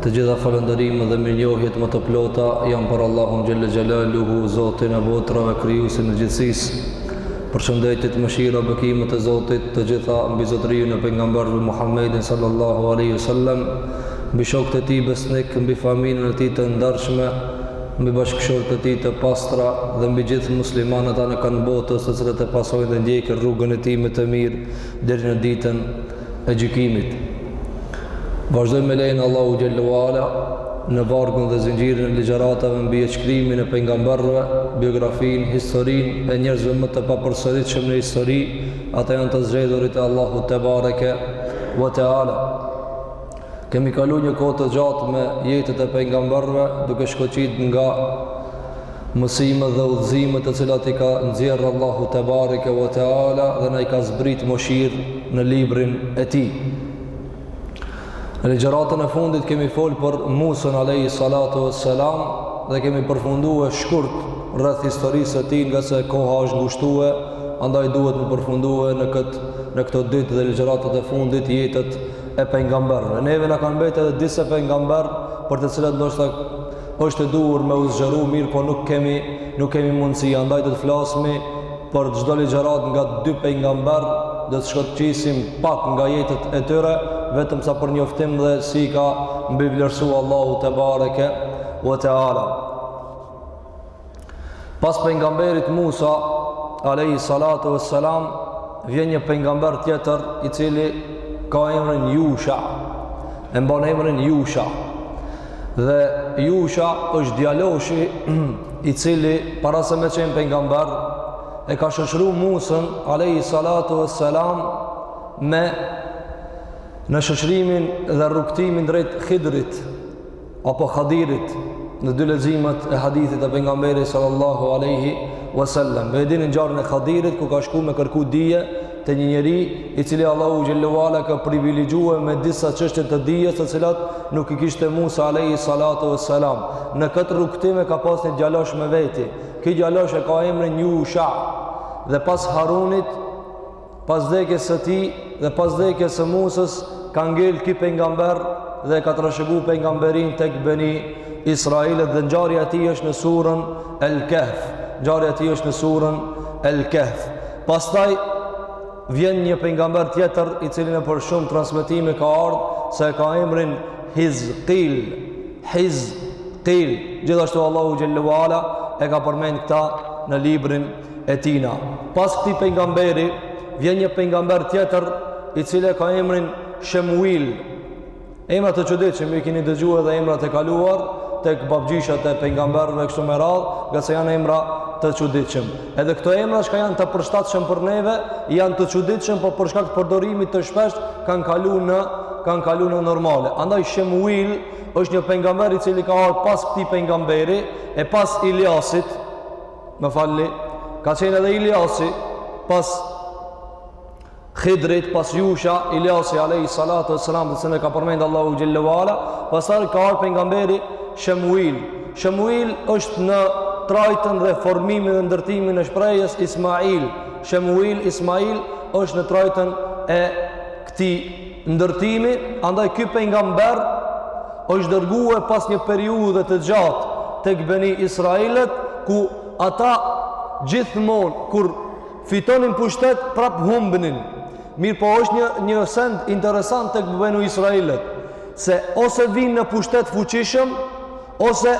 Të gjitha falëndërimet dhe mirënjohjet më të plota janë për Allahun Xhelle Xhelaluhu, Zotin e Botërave, Krijuesin e Gjithësisë. Përshëndetjet, mëshira, bekimet e Zotit të gjitha mbi zotërinë e pejgamberëve Muhammedin sallallahu aleyhi sallem, mbi shokët e tij besnikë, mbi familjen e tij të ndershme, mbi bashkëshortet e tij të pastra dhe mbi gjithë muslimanët anekënd botës të cilët e pasojnë dhe ndjekin rrugën e tij më të mirë deri në ditën e gjykimit. Vazhdojmë me lejen e Allahut xhelle ue ala në vargun dhe zinxhirin e ligjëratave mbi jetëshkrimin e pejgamberëve, biografinë, historinë e njerëzve më të papërsëritshëm në histori, ata janë të zgjedhurit e Allahu tebareke ve teala. Kemi kalu një kohë të gjatë me jetët e pejgamberëve duke shkoqit nga mësimet dhe udhëzimet të cilat i ka nxjerr Allahu tebareke ve teala dhe na i ka zbrit mëshirë në librin e tij. Në ligjëratën e fundit kemi fol për Musën alayhi salatu vesselam dhe kemi përfundue shkurt rreth historisë së tij, ngase koha është ngushtue, andaj duhet me përfundue në këtë në këto ditë dhe ligjëratat e fundit jetët e pejgamberëve. Neve na kanë mbet edhe disa pejgamberë për të cilët ndoshta është e duhur me u zgjeru mirëpo nuk kemi nuk kemi mundësi andaj do të flasmi për çdo ligjëratë nga dy pejgamberë do të shkoqisim pak nga jetët e tyre vetëm sa për njoftim dhe si i ka mbivlerësu Allahu tebareke ue teala Pas pejgamberit Musa alayhi salatu wassalam vjen një pejgamber tjetër i cili ka emrin Yusha. E mban emrin Yusha. Dhe Yusha është djaloshi i cili para se me qenë pejgamber e ka shoqnu Musën alayhi salatu wassalam me në shoqërimin dhe rrugëtimin drejt Khidrit apo Khadirit në dy leximet e hadithit të pejgamberit sallallahu alaihi wasallam. Dhe e dini ngjarjen e Khadirit ku ka shku me kërku dije te një njeri i cili Allahu xhelle ue ala e ka privilegjue me disa çështje të dijes të cilat nuk i kishte Musa alaihi salatu wassalam. Në këtë rrugëtim e ka pas një djalosh me veti. Ky djalosh e ka emrin Yusha. Dhe pas Harunit pas vdekjes së tij dhe pas vdekjes së Musës ka ngel ky pejgamber dhe e ka trashëgu pejgamberinë tek Beni Israilët dhe ngjarja e tij është në surën El Kahf. Ngjarja e tij është në surën El Kahf. Pastaj vjen një pejgamber tjetër i cili nëpër shumë transmetime ka ardh se e ka emrin Hizqil. Hizqil. Gjithashtu Allahu xhelle ue ala e ka përmend këta në librin e tina. Pas këtij pejgamberi, vjen një pejgamber tjetër, i cili e ka emrin Shemuil. Emra të çuditshëm i kini dëgju edhe emrat e kaluar, tek babgjyshat e pejgamberëve kështu me radhë, ngase janë emra të çuditshëm. Edhe këto emra çka janë të përshtatshëm për neve, janë të çuditshëm, po për shkak të përdorimit të shpesht, kanë kalu në, kanë kalu në normale. Andaj Shemuil është një pejgamber i cili ka ardh pas këtij pejgamberi, e pas Iliasit, Më falni, ka qenë edhe Iliasi pas Hidrit, pas Jusha, Iliasi alejhi salatu vesselam, se na e ka përmend Allahu xhelle ve ala, pastaj ka ardhur pejgamberi Shemuil. Shemuil është në trajtën dhe formimin dhe ndërtimin e shprehjes Ismail. Shemuil Ismail është në trajtën e këtij ndërtimi, andaj ky pejgamber është dërguar pas një periudhe të gjatë tek Beni Israilët, ku ata gjithmonë kur fitonin pushtet prap humbnin. Mirëpo është një, një send interesant tek Benu Israilët, se ose vijnë në pushtet fuqishëm, ose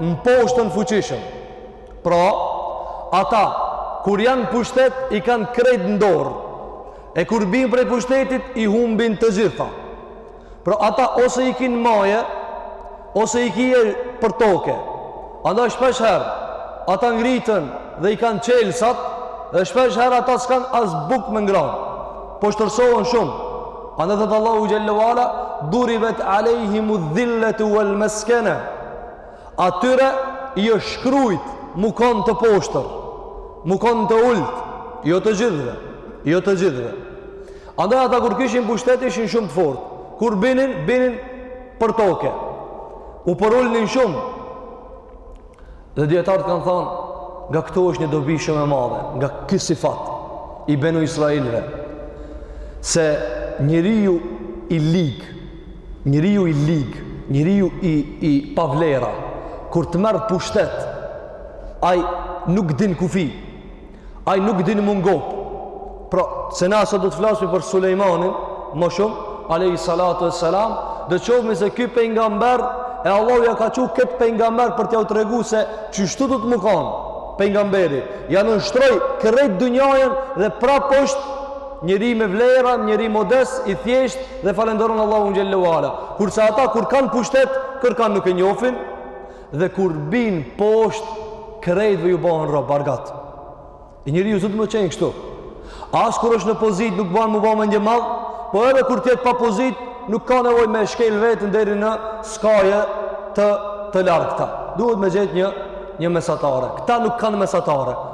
mposhten fuqishëm. Pra, ata, kur janë n'pushtet, i kanë krejt n'dorë. E kur bin prej pushtetit i humbin të gjitha. Pra ata ose i ki n'maje, ose i ki je për toke. Andaj shpesh herë, ata ngriten dhe i kanë çelsat, dhe shpesh herë ata s'kanë as bukë me ngranë. Poshtërsohen shumë. Andaj thotë Allahu xhelle ve ala, duribet alejhimu dhilletu vel meskene. Atyre i është shkrujt me konë të poshtër, me konë të ulët, jo të gjithëve, jo të gjithëve. Andaj ata kur kishin pushtet ishin shumë të fortë. Kur binin, binin për toke. U përulnin shumë. Dhe dijetarët kanë thonë, nga këtu është një dobi shumë e madhe, nga ky sifat i Benu Israilve, se njeriu i lig, Njeriu i lig, njeriu i i pavlera, kur të merr pushtet, ai nuk din kufi. Ai nuk din m'u ngop. Pra, se na sot do të flasim për Sulejmanin, më shumë, alejhi salatu vesselam, do të shohim se ky pejgamber e Allahu e ka çu këtë pejgamber për t'jau tregu se qeshtu duhet me kanë pejgamberi. Ja nënshtroi krejt dynjanë dhe prapë është njeri me vlera, njeri modest, i thjeshtë dhe falënderon Allahun xhelle ve ala. Kurse ata kur kanë pushtet, kërkan nuk e njohin dhe kur bin poshtë krejtve ju bëhen rob, argat. E njeriu s'duhet me qenë kështu. As kur është në pozitë nuk bën m'u bë mendjemadh, po edhe kur t'jetë pa pozitë nuk ka nevojë me shkel veten deri në skaje të të largëta. Duhet me gjetë një një mesatare. Këta nuk kanë mesatare.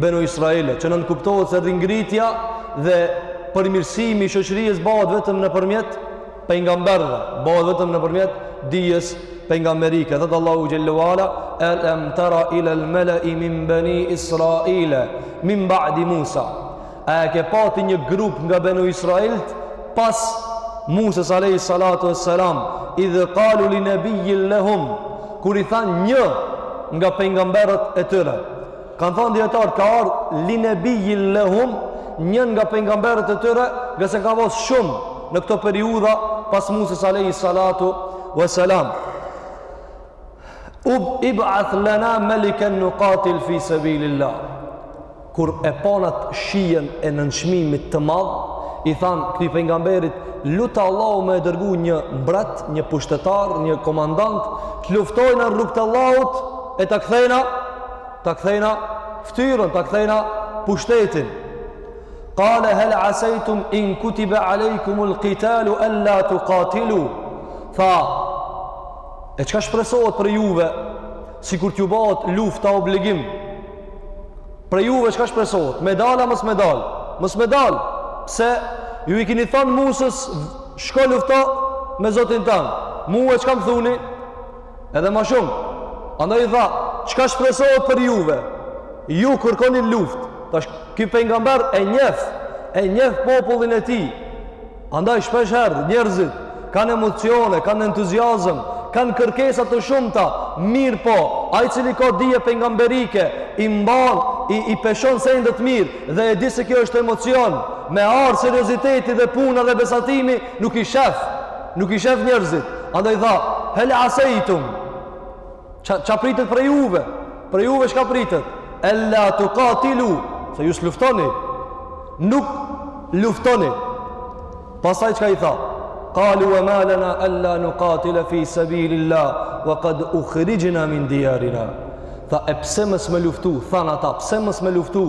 Benu Israilët, që nënkuptohet se ringritja dhe përmirësimi i shoqërisë bëhet vetëm nëpërmjet pejgamberëve, bëhet vetëm nëpërmjet dijes pejgamberike. Thot Allahu xhelle ue ala, "Alam tara ila al-mala'i min bani Israila min ba'di Musa." A e ke pa ti një grup nga Benu Israilët pas Musës alayhi salatu wassalam, idh qalu li nabiyyin lahum, kur i thanë një nga pejgamberëve të tyre, Kanë thënë dijetarët ka ardhur linebijin lehum një nga pejgamberët e tyre, ngase ka pas shumë në këto periudha pas Musës alayhi salatu wa salam. Ib'ath lana malikan nuqatil fi sabilillah. Kur e panë atë shijen e nënçmimit të madh, i thanë këtij pejgamberit, lute Allahun me e dërgu një mbret, një pushtetar, një komandant, të luftojna në rrugë të Allahut e ta kthejna ta kthejna ftyrën, ta kthejna pushtetin. Kale hel asejtum in kutibe alejkumul kitalu en la tukatilu. Tha, e çka shpresohet prej juve, sikur t'ju bahet lufta obligim, prej juve çka shpresohet, me dal a mos me dal, mos me dal, se ju i kini thonë Musës, shko lufto me Zotin tand, mue çka më thuni, Edhe ma shumë. Andaj i tha, çka shpresohet prej juve? Ju kërkoni luftë. Tash ky pengamber e njef, e njef popullin e tij. Andaj shpesh herë, njerëzit, kanë emocione, kanë entuziazëm, kanë kërkesa të shumta, mirëpo, ai i cili ka dije pengamberike, i mban, i, i peshon sendet mirë, dhe e di se kjo është emocion, me ardh serioziteti dhe puna dhe besatimi, nuk i shef, nuk i shef njerëzit. Andaj tha, hel asejtum, ça, ça pritet prej juve, prej juve çka pritet, en la tukatilu, se ju s'luftoni, nuk luftoni. Pastaj çka i tha, kalu ue ma lena, en la nukatile fi sebililla, wa kad ukhrijna min dijarina. Tha, e pse mos me luftu, thanë ata, pse mos me luftu,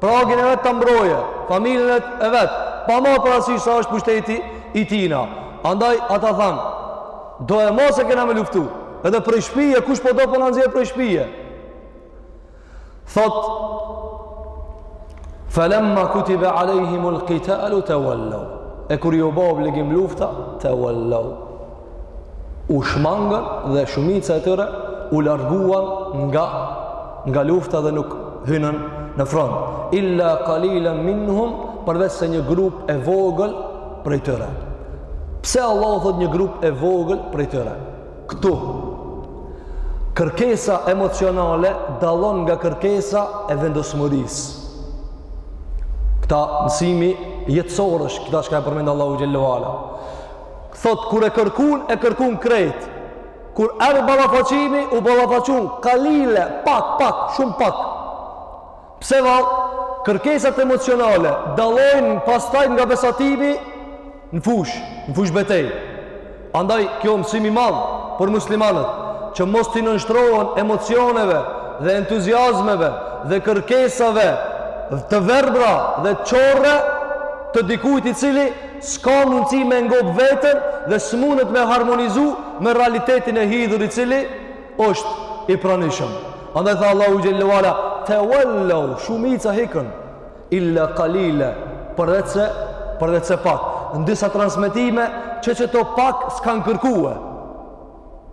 Pragin e vet ta mbrojë, familjen e vet, pa marr parasysh sa është pushteti i tina. Andaj ata thanë, doemos e kena me luftu. Edhe prej shpije, kush po do po na nxjerr prej shpije? Thot Falamma kutiba alehim al-qitalu tawallu. E kur ju bo obligim lufta, tawallu. u shmangën dhe shumica e tyre u larguan nga nga lufta dhe nuk hynën në front illa qalilan minhum përveç se një grup i vogël prej tyre pse Allahu thotë një grup e vogël prej tyre këtu kërkesa emocionale dallon nga kërkesa e vendosmërisë këta mësim jetësor është këta çka e përmend Allahu xhel-le ue ala Thotë kur e kërkun e kërkun krejt. Kur erdh ballafaqimi u ballafaqun kalile, pak, pak, shumë pak. Pse vallë? Kërkesat emocionale dallojnë pastaj nga besatimi në fushë, në fushëbetejë. Andaj kjo mësim i madh për muslimanët, që mos t'i nënshtrohen emocioneve dhe entuziazmeve dhe kërkesave të verbra dhe qorre të dikujt i cili S'ka mundësi me ngop veten dhe s'mundet me harmonizu me realitetin e hidhur i cili është i pranishëm. Andaj tha Allahu xhel-le ue ala tawallu shumica hikën illa qalila përveçse përveçse pak. Në disa transmetime qe qeto pak s'kanë kërkue.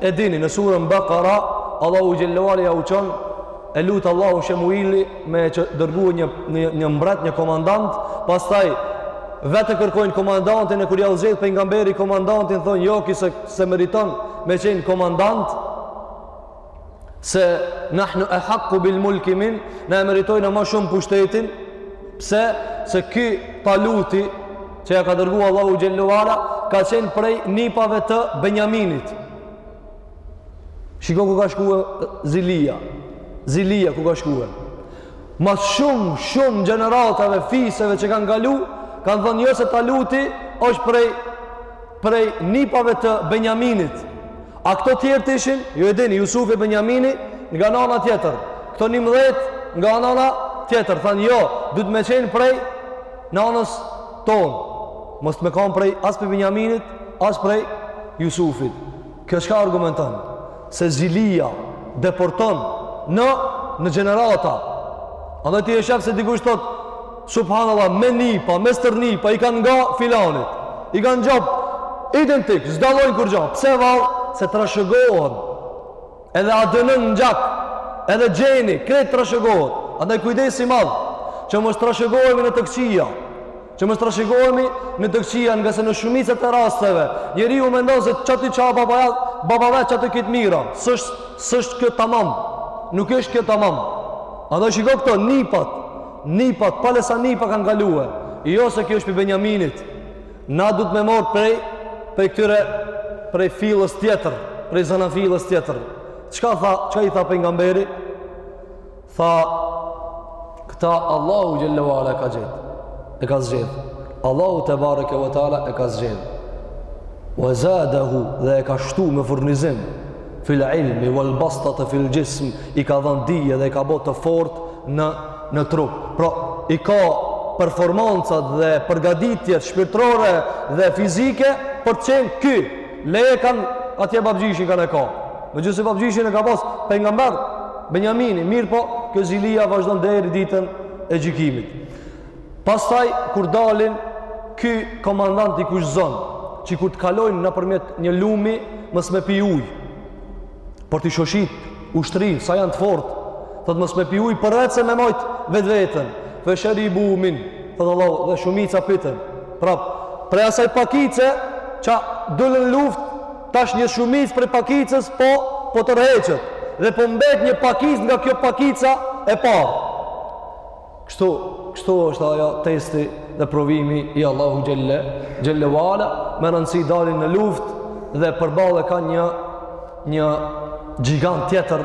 E dini në surën Bakara, Allahu xhel-le ue ala jau çon, e lut Allahu Shemuili me dërgu një, një, një mbret, një komandant, pastaj vetë kërkojnë komandantin e kur jau zgjedh pejgamberi komandantin, thonë jo, ky s'e meriton me qenë komandant, se nahnu ehakku bil mulki min na e meritojmë ma shumë pushtetin pse se ky taluti që ja ka dërgu Allahu xhel-le ue ala ka qenë prej nipave të Benjaminit shiko ku ka shkue zilia zilia ku ka shkue mas shumë shumë gjeneratave fiseve që kanë kalu kanë thonë jo se taluti është prej prej nipave të Benjaminit A këto tjerët ishin? Ju e dini, Jusufi e Benjamini nga nana tjetër. Këto njëmbëdhjetë nga nana tjetër. Thanë, jo, duhet me qenë prej nanës tonë. Mos me kanë prej as prej Benjaminit, as prej Jusufit. Kjo çka argumenton? Se zilia depërton në, në gjenerata. Edhe ti e sheh se dikush thotë, Subhanallah me nipa, me stërnipa i kanë nga filani. I kanë gja identik, s'dallojnë kurgja. Pse vallë se trashëgohen. Edhe ADN-ja në gjak, edhe gjeni, krejt trashëgohet. Andaj kujdes i madh që mos trashëgohemi në të këqija. Që mos trashëgohemi në të këqija, ngase në shumicën e rasteve njeriu mendon se ça ti çava baba ja, baba vetë ça ti kit mira. S'është s'është kjo tamam. Nuk është kjo tamam. Andaj shiko këto nipat, Nipat, palesa nipa kanë kalue. Jo se ky është pi Benjaminit. Na duhet me morë prej, prej këtyre, prej filës tjetër, prej zanafillës tjetër. Çka, tha, çka i tha pejgamberi? Tha, këta Allahu xhelle ue ala e ka zgjedhë. E ka zgjedhë. Allahu tebareke ue teala e ka zgjedhë. Ue zadehu dhe e ka shtue me furnizim. fil ilmi wal bastate fil xhism i ka dhanë dije edhe i ka bo të fortë në në trup. Pra, i ka performancat dhe përgaditjet shpirtërore dhe fizike për të qenë ky. Le kanë atje babgjyshin kanë e ka. Megjithëse babgjyshin e ka pas pejgamber, Benjamini, mirëpo, kjo zilia vazhdon deri ditën e gjykimit. Pastaj kur dalin, ky komandant i kushëzon që kur të kalojnë nëpërmjet një lumi, mos me pi uj, për ta shoshit ushtrinë, sa janë të fort, thot mos me pi uj, përveç se me majtë vetveten, fe sheribu min, thot Allah, dhe shumica pitën, prap, prej asaj pakice, që dulën luft, tash një shumicë prej pakicës, po, po tërheqet, dhe po mbet një pakicë nga kjo pakica e parë. Kështu, kështu është ajo testi dhe provimi i Allahu xhelle, xhelle ue ala, me rëndësi dalin në luft dhe përballë kanë një, një gjigant tjetër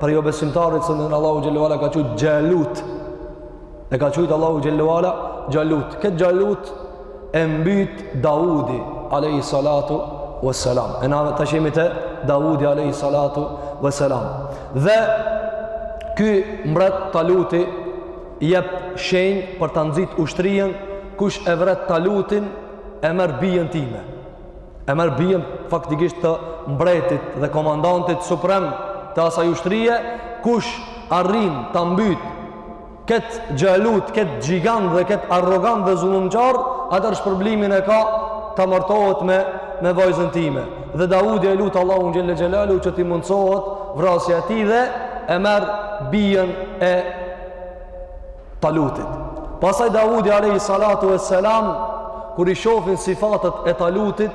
prej jobesimtarit se Allahu xhelle ue ala e ka qujtë Xhalut. E ka qujtë Allahu xhelle ue ala Xhalut. Këtë Xhalut e mbyt Daudi alayhi salatu wassalam. E na tash jemi te Daudi alayhi salatu wassalam. Dhe ky mbret Taluti jep shenjë për ta nxitë ushtrinë kush e vret Talutin e merr bijën time. E merr bijën faktikisht të mbretit dhe komandantit suprem të asaj ushtrie, kush arrin ta mbyt këtë Xhalut, këtë gjigant dhe këtë arrogant dhe zullumqar, atëherë shpërblimin e ka të martohet me, me vajzën time. Dhe Davudi e lut Allahun xhelle xhelaluhu që t'i mundësohet vrasja e tij dhe e merr bijën e Talutit. Pastaj Davudi Alehi Salatu ue Selam, kur i shofin sifatet e Talutit,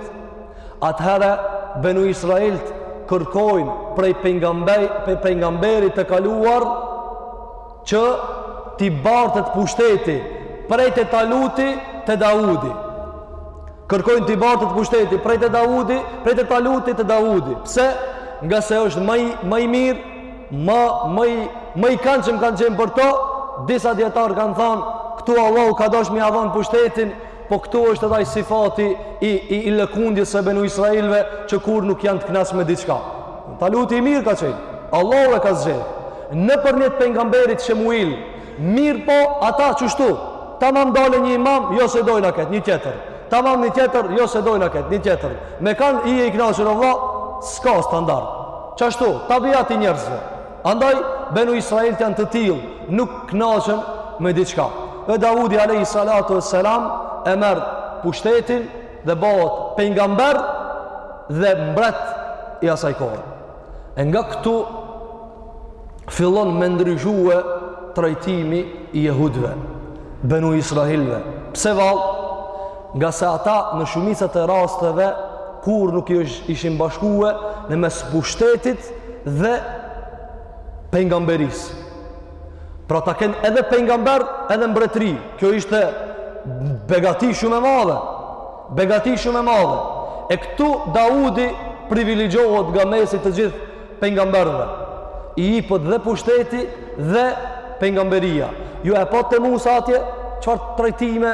atëherë benu Israelt kërkojnë prej pejgamberit të kaluar, që t'i bartet pushteti prej te Taluti te Daudi. Kërkojnë t'i bartet pushteti prej te Daudi, prej te Taluti te Daudi. Pse? Ngase është ma i, ma i mirë, ma, ma i, ma i kanshëm kanë qenë për to, disa dijetarë kanë thanë, këtu Allahu ka dashë me ia dhanë pushtetin, Po këtu është edhe ai sifati i i, i lëkundjes së benu Israilëve, që kur nuk janë të kënaqur me diçka. Taluti i mirë ka qenë. Allahu e ka zgjedhur. Nëpërmjet pejgamberit Shemuil, mirëpo ata qashtu. Tamam dalë një imam, jo se dojna këtë, një tjetër. Tamam një tjetër, jo se dojna këtë, një tjetër. Me kanë e i kënaq vallah, s'ka standard. Qashtu, tabiati i njerëzve. Andaj, benu Israilët janë të tillë, nuk knaqën me diçka. E Davudi alejhi salatu ve selam e merr pushtetin dhe bëhet pengamber dhe mbret i asaj kohë. E nga këtu fillon me ndryshue trajtimi i jehudve, benu Israilve. Pse vallë? Ngase ata në shumicën e rasteve kur nuk ishin bashkue në mes pushtetit dhe pengamberisë pra të ken edhe pengamber edhe mbretëri kjo ishte begati shumë e madhe begati shumë e madhe e këtu Daudi privilegjohet nga mesi i të gjithë pengamberve i ipet dhe pushteti dhe pengamberia ju e patë te musa atje çfarë trajtime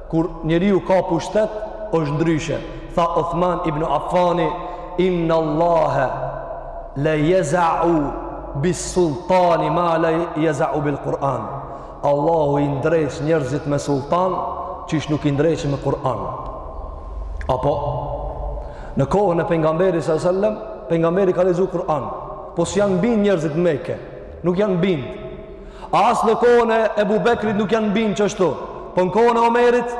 Kur njeriu ka pushtet, është ndryshe. Tha Othman ibn Affani, Inna Allahe le jeza'u bis sultani ma le jeza'u bil Kur'an. Allahu i ndreq njerëzit me sultan, qysh nuk i ndreq me Kur'an. Apo, në kohën e pengamberit sallallahu alejhi ve sel-lem, pengamberi ka lezu Kur'an. Po si janë bind njerëzit n'Meke, nuk janë bind. As në kohën e Ebu Bekrit nuk janë bind qashtu. Po në kohën e Omerit,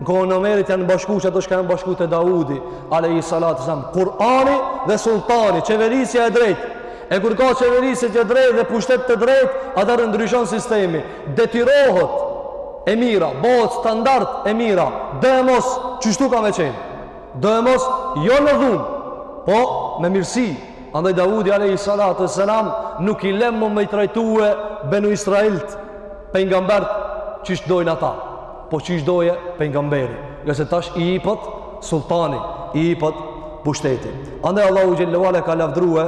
në kohën e Omerit janë bashku qato çka janë bashku te Daudi, alejhi salatu selam, Kurani dhe Sultani, qeverisja e drejtë. E kur ka qeverisje të drejtë dhe pushtet të drejtë, atëherë ndryshon sistemi. Detyrohet e mira, bëhet standard e mira, doemos qashtu ka me qenë. Doemos jo në dhunë, po me mirësi, Andaj Daudi alayhi salatu wassalam nuk i lem më me i trajtue benu Israilt pejgambert qysh dojnë ata, po qysh doje pejgamberi, ngase tash i jepet sultani, i jepet pushteti. Andaj Allahu xhallahu ala ka lavdrue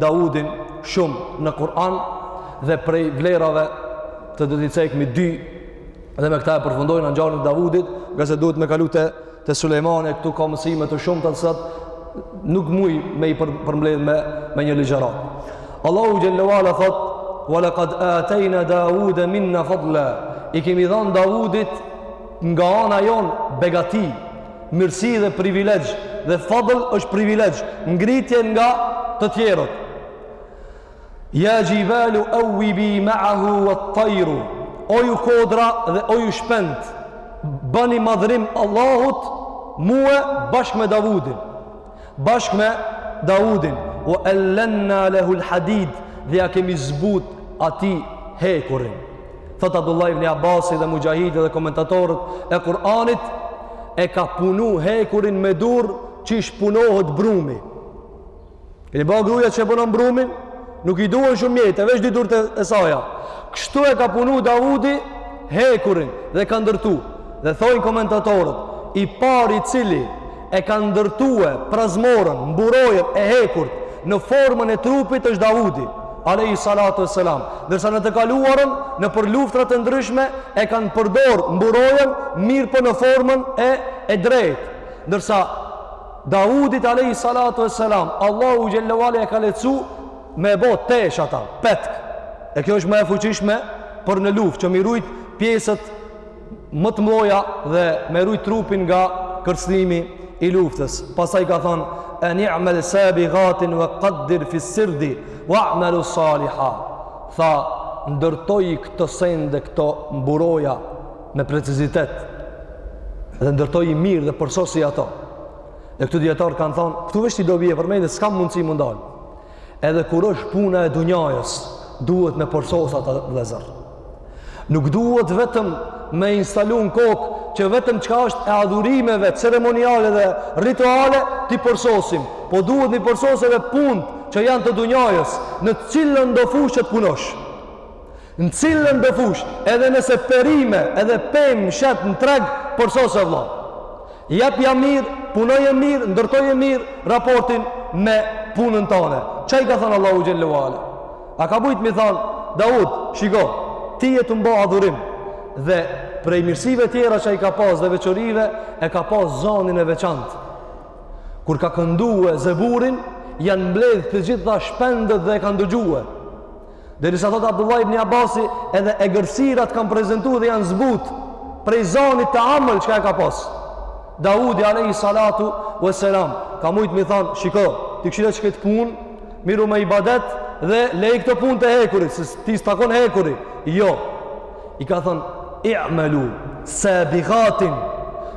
Daudin shumë në Kur'an dhe prej vlerave të do t'i cekmi dy Dhe me këta e përfundojmë ngjarjen e Davudit, ngase duhet me kalu te te Sulejmani, këtu ka mësime të shumta saqë nuk muj me i për, përmbledh me me një ligjëratë. Allahu xhallahu ala thot: "Wa laqad atayna Dawuda minna fadla." I kemi dhënë Davudit nga ana jonë begati, mirësi dhe privilegj dhe fadl është privilegj, ngritje nga të tjerët. Ja xhibalu awwibi ma'ahu wat-tayru. O ju kodra dhe o ju shpend, bëni madhrim Allahut mua bashkë me Davudin. Bashkë me Davudin, wa alanna lahu al-hadid, dhe ja kemi zbut atij hekurin. Thot Abdullah ibn Abbasi dhe Mujahidi dhe komentatorët e Kur'anit e ka punu hekurin me dur qysh punohet brumi. Keni pa gruja që e punon brumin, nuk i duhen shumë mjete, veç dy durt e saja. Kështu e ka punu Davudi hekurin dhe e ka ndërtu. Dhe thojnë komentatorët, i pari i cili e ka ndërtue prazmorën, mburojën e hekurt në formën e trupit është Davudi, alejhi salatu ve selam. Ndërsa në të kaluarën, nëpër luftra të ndryshme, e kanë përdor mburojën mirëpo në formën e, e drejtë. Ndërsa Davudit alayhi salatu wassalam, Allahu xhele ve ala e ka lehtësu me bo tesh ata, petk. E kjo është më e fuqishme për në luftë që m'i rujt pjesët më të mëdhaja dhe me rujt trupin nga kërcënimi i luftës. Pastaj ka thënë: "Eni'mal sabighatin wa qaddir fi sardi wa'malu saliha." Tha, ndërtoji këto sende, këto mburoja me precizitet dhe ndërtoji mirë dhe përsosi ato dhe këtu dijetarët kanë thonë këtu veç ni dobi e përmend dhe s'kam mundësi m'u ndal edhe kur është puna e dunjajës duhet me përsos ata vëllezër nuk duhet vetëm me instalu në kokë që vetëm çka është e adhurimeve ceremoniale dhe rituale t'i përsosim po duhet m'i përsos edhe punët që janë të dunjajës në cilëndo fushë që të punosh N'cilëndo fushë edhe nëse perime edhe pemë shet në treg përsose vlla jepja mirë punoje mirë ndërtoje mirë raportin me punën tane ça i ka thënë Allahu xhele ve ala a ka mujt m'i thënë Daud shiko ti je tu m'ba adhurim dhe prej mirësive tjera që i ka pas dhe veçorive e ka pas zonin e veçantë kur ka këndue Zeburin janë mbledh të gjitha shpendët dhe e kanë ndëgjue Derisa thot Abdullah ibn Abasi edhe egërsirat kanë prezentu dhe janë zbut prej zanit të amël çka e ka pas. Dawudi alejhi salatu ve selam ka mujt m'i thanë shiko ti kqyre veç këtë punë mirru me ibadet dhe leji këto punët e hekurit se ty s'të takon hekuri jo I ka thënë, i'melu sabigatin,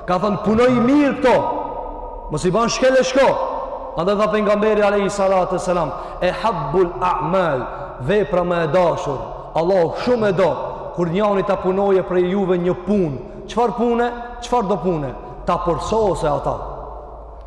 ka thënë, punoji mirë këto, mos i ban shkel e shko, andaj tha pejgamberi alejhi salatu ve selam, ehabbul amel, vepra ma e dashur, Allahu shumë e do, kur njani ta punojë prej juve një punë, çfarë pune, çfarëdo pune, ta përsosë ata,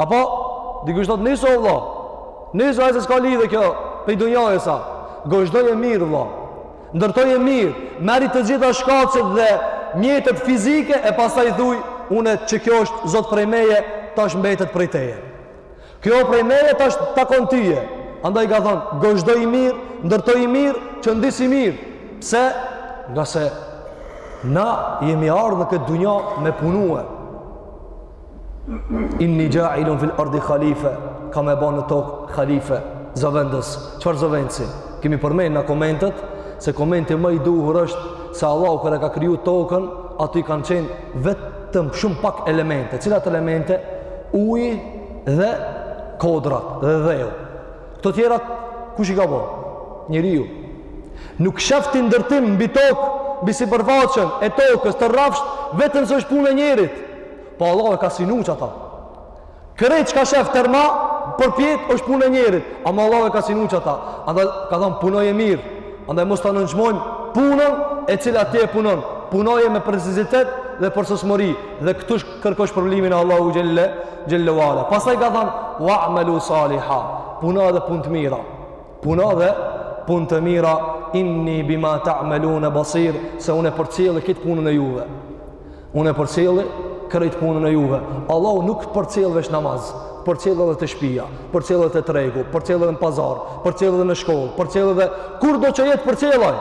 Apo, dikush thotë nisu o vlla. Nisu e se s'ka lidhje kjo, pej dunjajes a. Gozhdoje mirë vlla. Ndërtoje mirë. Merri të gjitha shkaqet dhe mjetet fizike e pastaj thuj unë qe kjo është Zot prej meje tash mbetet prej teje. Kjo prej meje tash të takon tyje. Andaj ka thonë, gozhdoji mirë, ndërtoji mirë, qëndisi mirë. Pse? Nga se na jemi ardhë në këtë dunja me punue. Inni ja'ilun fil ardi khalife, kam me ba në tokë khalife, zëvendës. Çfarë zëvendësi? Kemi përmen në komentet, se komenti ma i duhur është se Allahu kur e ka kriju tokën, aty kanë qenë vetëm shumë pak elemente. Cilat elemente? Uji dhe kodrat dhe dheu. Këto tjerat, kush i ka bo? Njeriu. Nuk shef ti ndërtim mbi tokë, mbi sipërfaqen e tokës të rrafsht, vetëm se është punë e njerit. Po Allahu e ka synu qata. Krejt çka shef tërma, përpjetë është punë e njerit. Ama Allahu e ka synu qata. Andaj ka thonë punoje mirë. Andaj mos ta nënçmojmë punën e cila ti e punon. Punoje me precizitet dhe përsosmëri. Dhe këtu kërko shpërblimin e Allahu Xhelle, Xhelle ve ala. Pastaj ka thonë, wa'melu saliha. Puna dhe punë të mira. Puna dhe punë të mira. Inni bima ta'melune basir. Se unë e përcjell këtë punën e juve. Unë e përcjelli krejt punën e juve. Allahu nuk përcjell veç namaz, përcjell edhe te shpia, përcjell edhe te tregu, përcjell edhe në pazar, përcjell edhe në shkollë, përcjell edhe kudo që je të përcjell ai.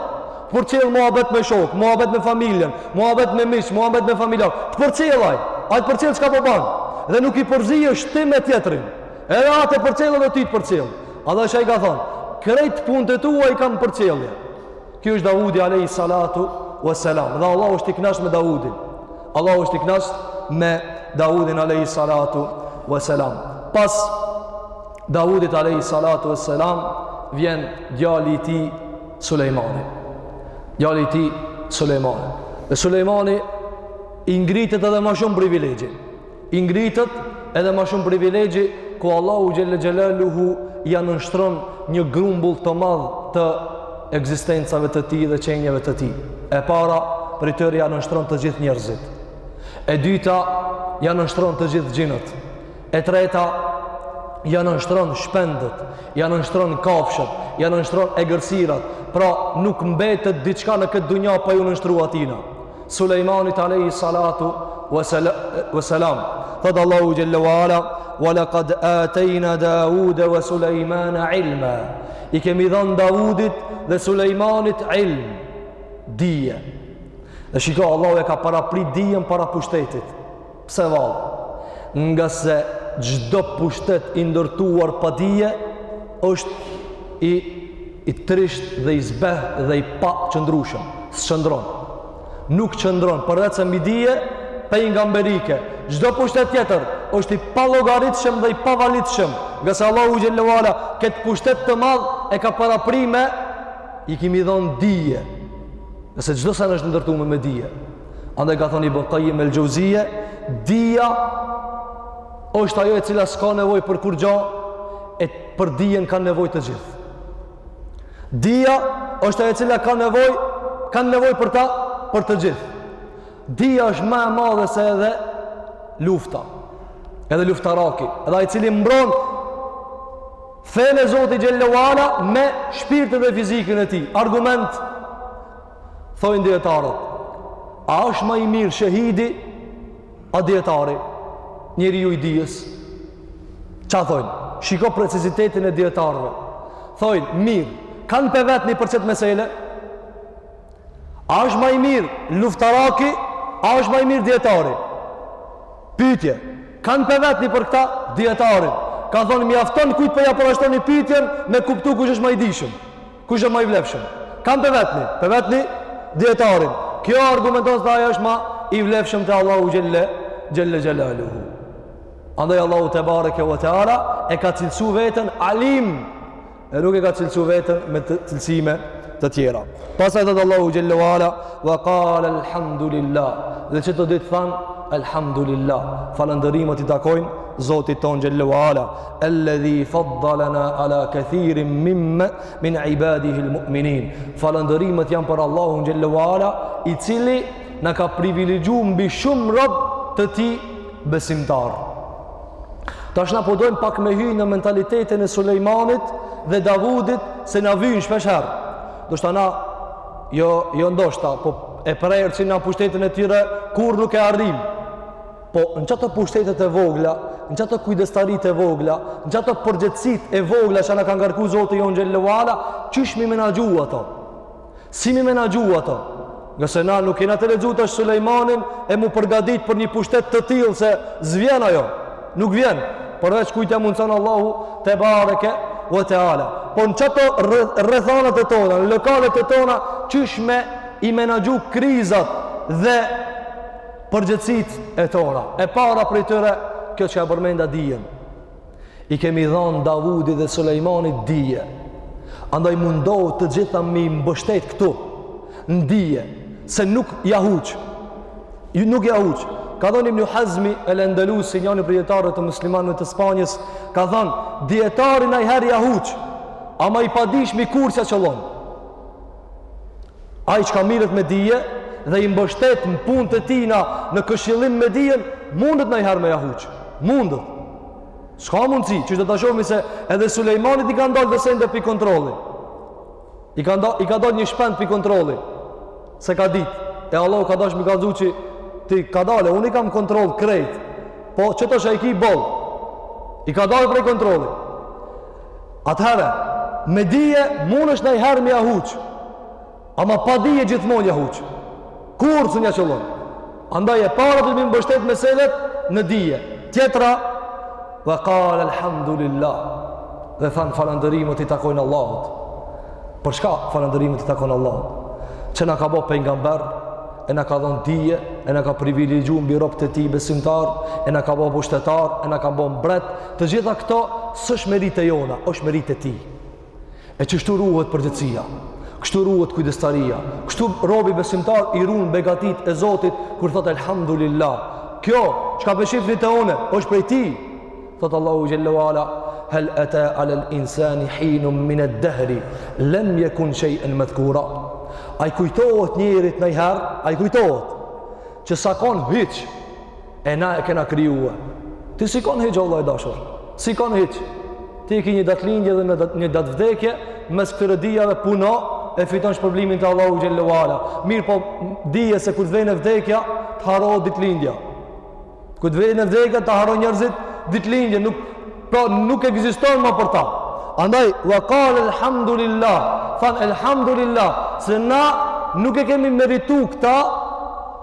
Përcjell muhabet me shok, muhabet me familjen, muhabet me miq, muhabet me familjar. Të përcjell ai. Ai të përcjell çka po ban. Dhe nuk i përzihesh ti me tjetrin. Edhe atë përcjell edhe ti të përcjell. Edhe ai ka thonë, krejt punët e tua i kam përcjellë. Ky është Davudi alayhi salatu wassalam. Dhe Allahu është i knaqt me Davudin. Allahu është i knaqt me Davudin alayhi salatu wassalam. Pas Davudit alayhi salatu wassalam vjen djali i tij Sulejmani. Djali i tij Sulejmani. Dhe Sulejmani i ngritet edhe ma shumë privilegji. i ngritet edhe ma shumë privilegji ku Allahu Xhelle Xhelaluhu ja nënshtron një grumbull të madh të ekzistencave të tij dhe qenieve të tij e para prej tyre ja nënshtron të gjithë njerëzit e dyta ja nënshtron të gjithë xhinët e treta ja nënshtron shpendët ja nënshtron kafshët ja nënshtron egërsirat pra nuk mbetet diçka në këtë dunja pa ju nënshtru atina Sulejmanit alejhi salatu wa salam. Thotë Allahu jalla wa ala wa laqad atayna Dawuda wa Sulejmana ilma. I kemi dhënë Davudit dhe Sulejmanit ilm. Dije. Dhe shiko Allahu e ka parapri dijen para pushtetit. Pse vallë? Ngase çdo pushtet i ndërtuar pa dije është i brishtë dhe i zbeh dhe i paqëndrushëm. S'qëndron. Nuk qëndron përveçse mbi dije pejgamberike. Çdo pushtet tjetër është i pallogaritshëm dhe i pavalidshëm. Ngase Allahu xhallahu ala këtë pushtet të madh e ka parapri me "i kimi dhon dije". Ngase çdo sen është i ndërtum me dije, Andaj ka thënë Ibn Qayyim el-Jauziye, dija është ajo e cila s'ka nevojë për kurgja, e për dijen kanë nevojë të gjithë. Dija është ajo e cila ka nevojë, kanë nevojë për ta për të gjithë. Dija është ma e madhe se edhe lufta. Edhe luftaraki, edhe ai i cili mbron fenë e Zotit xhallahu ala me shpirtin dhe fizikën e tij. Argument thojnë dijetarët, a është ma i mirë shehidi, a dijetari, njeriu i dijes? Ça thojnë? Shiko precizitetin e dijetarëve. Thojnë, mirë, kan pe vetni për qet mesele? A është ma i mirë luftaraki, a është ma i mirë dijetari? Pytje, kan pe vetni për këta? Dijetarin? Ka thonë, mjafton kujt po ja parashtroni pytjen me kuptu kush është ma i dijshëm. Kush është ma i vlefshëm? Kan pe vetni, pe vetni dijetarin. Kjo argumenton se ai është ma i vlefshëm te Allahu xhelle xhelle xhelaluhu. Andaj Allahu tebareke ve teala e ka cilësu veten alim. E nuk e ka cilësu veten me cilësime të tjera. Pastaj thot Allahu xhelle wala wa qala alhamdulillah. Dhe që të dy than alhamdulillah. Falënderimi i takojnë Zotit ton xhelle wala. Alladhi faddalana ala kathirin mimma min ibadihi almu'minin. Falënderimet janë për Allahun xhallahu ala, i cili na ka privilegju mbi shumë rob të tij besimtar. Tash na po dojmë pak me hy në mentalitetin e Sulejmanit dhe Davudit se na vyjnë shpeshherë. Ndoshta na jo jo ndoshta, po e prerë që na pushtetin e tyre kurrë nuk e arrijmë. Po në qato pushtetet e vogla, në qato kujdestaritë e vogla, në qato përgjegjësitë e vogla që na ka ngarku Zoti jonë Xhellahu Ala, qysh me i menaxhu ato? Si mi menaxhu ato? Ngase na nuk jena tu e lexu tash Sulejmanin e me u përgatit për një pushtet të tillë se s'vjen ajo, nuk vjen. Përveç kujt ja mundson Allahu tebareke ve teala. Po në qato rrethanat e tona, në lokalet e tona, qysh me i menaxhu krizat dhe përgjegjësitë e tona. E para prej tyre, kjo që ia përmenda dijen. I kemi dhanë Davudi dhe Sulejmani dije. Andaj mundohu të gjitha mi mbështet këtu, në dije, se nuk ia huq. Nuk ia huq. Ka thonë Ibn Hazmi el Endelusi, njoni prej dijetarëve të muslimanëve të Spanjës, ka thonë, dijetari najherë ia huq, ama i padishmi kurrë s'ja qëllon. Ai çka mirret me dije dhe i mbështet në punët e tina në këshillim me dijen, mundet najherë me ia huq. Mundet. S'ka mundësi, që do ta shohmi se edhe Sulejmanit i ka dalë do sende pi kontrolli. I ka dal, i ka dalë një shpend pi kontrolli. S'e ka ditë. E Allahu ka dashtë me i kallzu që ti ka dalë, unë i kam kontroll krejt. Po që të shë e ki bolë. I ka dalë prej kontrolli. Atëherë, me dije mundësh najherë me ja huq, ama pa dije gjithmonë ja huq. Kurrë s'ja qëllon. Andaj e para te me i mbështet meselet në dije. Tjetra, wa kale alhamdulillah, dhe thanë falënderimet i takojnë Allahut. Për çka falënderimet i takojnë Allahut? Që na ka bo pejgamberë, e na ka dhonë dije, e na ka privilegju mbi robët e tij besimtar, e na ka bo pushtetar, e na ka bo mbret, Të gjitha këto s'është meritë e jona, osht meritë e tij. E qështu ruhet përgjegjësia. Kështu ruhet kujdestaria. Kështu robi besimtar i ruan begatitë e Zotit kur thot elhamdulillah. Kjo çka po shihni te unë osht prej tij. Thot Allahu xhallahu ala hal ata ala al insani hinun min ad dahri lam yakun shay'an madhkura. A i kujtohet njerit najherë, a i kujtohet që s'a kanë hiç e na e kena krijue. Ti s'je kanë hiç vlla i dashur. S'je kanë hiç. Ti ke një datëlindje dhe një datëvdekje mes këtyre dyjave puno e fiton shpërblimin te Allahu xhallahu ala. Mirëpo dije se kur të vjen vdekja, të harrohet ditëlindja. Kur të vjen vdekja, ta harrojnë njerëzit ditëlindje, nuk pra nuk ekziston ma për ta. Andaj wa qal alhamdulillah, than alhamdulillah se na nuk e kemi meritu këta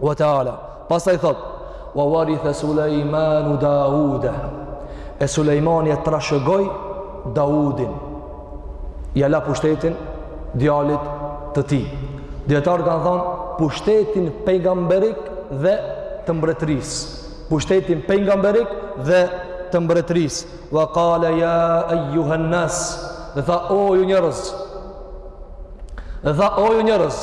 wa taala pastaj thot wa waritha sulaiman dauda e sulejmani e trashëgoi daudin ja la pushtetin djalit të tij dijetarët kanë thonë pushtetin pejgamberik dhe të mbretërisë pushtetin pejgamberik dhe të mbretërisë wa kale ja ejjuhen nas dhe tha o ju njerëz dhe tha o ju njerëz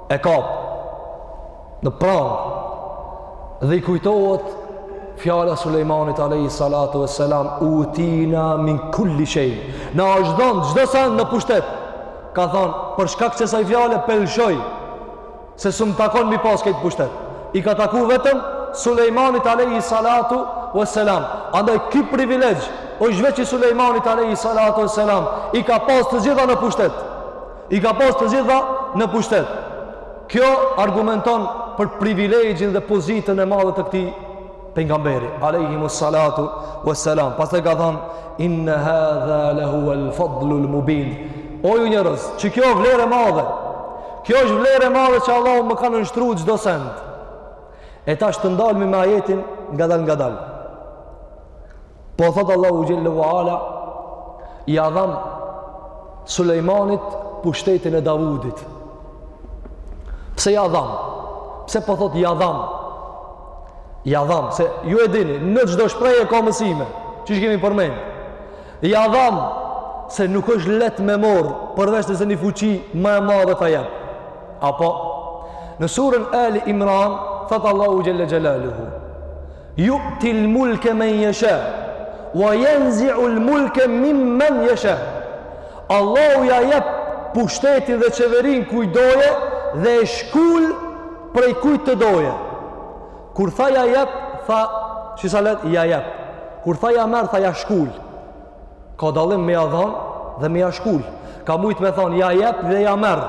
e kap në pranë dhe i kujtohet fjala Sulejmanit alayhi salatu vesselam utina min kulli shay na është dhon çdo send në pushtet ka thon për shkak se ksaj fjale pe lshoj se s'um takon mi pas këtë pushtet i ka taku vetëm Sulejmanit alayhi salatu vesselam andaj ky privilegj është veç i Sulejmanit alayhi salatu vesselam i ka pas të gjitha në pushtet I ka pas të gjitha në pushtet. Kjo argumenton për privilegjin dhe pozitën e madhe të këtij pejgamberi alayhi salatu wassalam. Pastaj ka thënë in hadha lahu al-fadlu al-mubin. O ju njerëz, që kjo është vlerë e madhe. Kjo është vlerë e madhe që Allahu më ka nënshtru çdo send. E tash të ndalmi me ajetin ngadal ngadal. Po thot Allahu xhelle ve ala ja dham Sulejmanit pushtetin e Davudit. Pse ja dham? Pse po thot ja dham? Ja dham se ju e dini, në çdo shprehje ka mësime. Qysh kemi përmend? I adham se nuk është let me marr përveç nëse një fuqi më e madhe ta jep. Apo në surën Ali Imran thot Allahu xhelle xhelaluhu Yu'til mulke men yasha wa yanzi'ul mulke mimmen yasha. Allahu ja jep pushtetin dhe qeverinë kujt t'doje dhe e shkul prej kujt të doje. Kur tha ja jep, tha shih sa let ja jep. Kur tha ja merr, tha ja shkul. Ka dallim me ja dhanë dhe me ja shkul. Ka mujtë me thonë, ja jep dhe ja merr.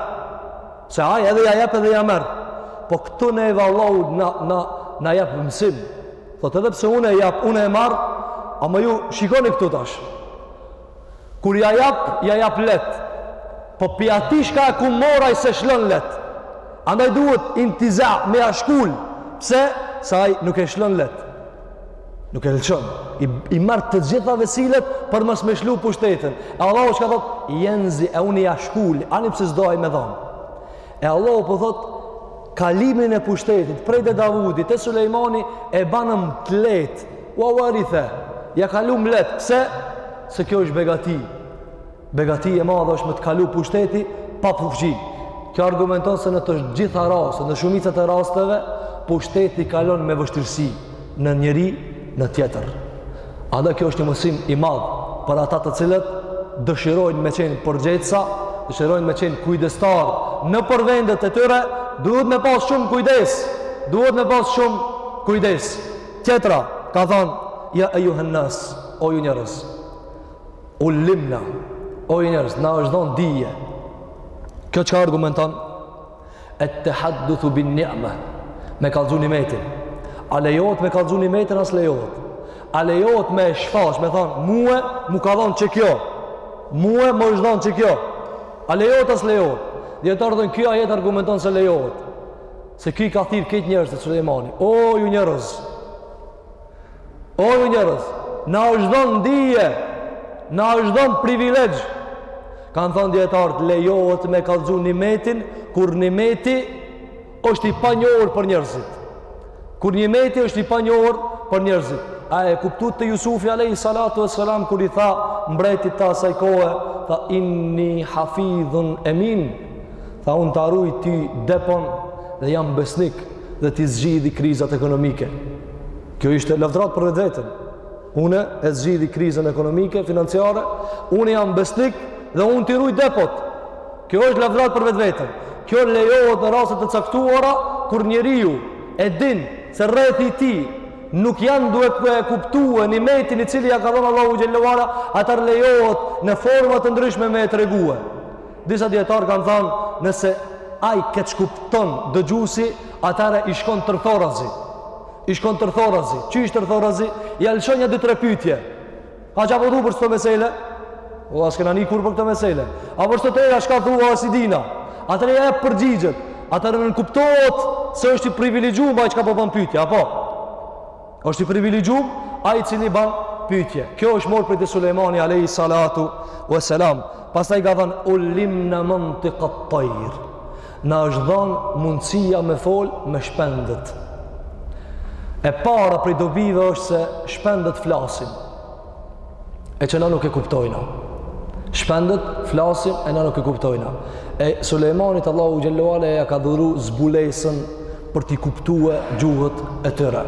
Se aj edhe ja jep edhe ja merr. Po këtu ne edhe Allahu na, na, na jep mësim. Thot edhe pse une e jep, une e marr, ama ju shikoni këtu tash. Kur ja jep, ja jep let. Po pi atij çka e ka marr aj s'e shlon let. Andaj duhet intiza me ja shkul. Pse? Se aj nuk e shlon let. Nuk e lshon. I, i merr të gjitha vesilet për mos me shlu pushtetin. E Allahu çka thot, jenziu, unë ja shkul, ani pse s'do aj me dhonë. E Allahu po thot, kalimin e pushtetit, prej te Davudit te Sulejmani, e banëm të lehtë, ua uarithe, ja kalum leht, pse? Se kjo është begati. Begati e madhe është me të kalu pushteti pa fuqi. Kjo argumenton se në të gjitha rastet, në shumicën e rasteve, pushteti kalon me vështirësi në njëri në tjetër. Edhe kjo është një mësim i madh për ata të cilët dëshirojnë me qenë përgjegjësa, dëshirojnë me qenë kujdestarë nëpër vendet e tyre, duhet me pas shumë kujdes, duhet me pas shumë kujdes. Tjetra, ka thonë, ja ejjuhen-nas, o ju njerëz, Ullimna, o ju njerëz, na është dhënë dije. Kjo çka argumenton? Et tahadduthu bin ni'ma. Me kallxu nimetin. A lejohet me kallxu nimetin a s'lejohet? A lejohet me e shfaq, me thon, mua m'u ka dhënë qe kjo? Mua më është dhënë qe kjo? A lejohet a s'lejohet? Dijetarët thon ky ajet argumenton se lejohet. Se ky i ka thirr këta njerëzit Sulejmani. O ju njerëz, O ju njerëz, na është dhënë dije, na është dhënë privilegj. Kanë thënë dijetarët, lejohet me kallxu nimetin, kur nimeti është i panjohur për njerëzit. Kur nimeti është i panjohur për njerëzit. A e kuptu te Jusufi alejhi salatu ue selam, kur i tha mbretit të asaj kohë, tha inni hafidhun emin, tha unë ta ruj ty depon dhe jam besnik dhe t'i zgjidhi krizat ekonomike. Kjo ishte lavdëratë për vetveten. Unë e zgjidhi krizën ekonomike, financiare, unë jam besnik dhe unë t'i ruj depot. Kjo është lavdëratë për vetveten. Kjo lejohet në raste të caktuara, kur njeriu e din se rrethi i tij nuk janë duke e kuptue nimetin i cili ia ka dhon Allahu xhelle ue ala, atëherë lejohet në forma të ndryshme me e tregue. Disa dijetarë kanë thanë nëse ai keqkupton dëgjusi, Atëherë i shkon tërthorazi. I shkon tërthorazi. Çi është tërthorazi? Ja lëshon një dy tre pyetje. A çka po thu për këtë mesele? O s'kena ni kurrë për këtë mesele. A për këtë tjera çka thua s'i dina. Atëherë ja përgjigjet. Atëherë nënkuptohet se është i privilegjum ai çka po ban pytje, apo? Është i privilegjum ai i cili ban pytje. Kjo është marrë prej te Sulejmani alayhi salatu wa salam. Pastaj ka thënë ullimna mantiq at-tayr. Na është dhënë mundësia me fol me shpendët. E para prej dobive është se shpendët flasin. e që na nuk e kuptojna. Shpendët flasin e na nuk e kuptojna. E Sulejmanit Allahu xhelle ue ala ia ka dhuru zbulesën për t'i kuptue gjuhët e tyre.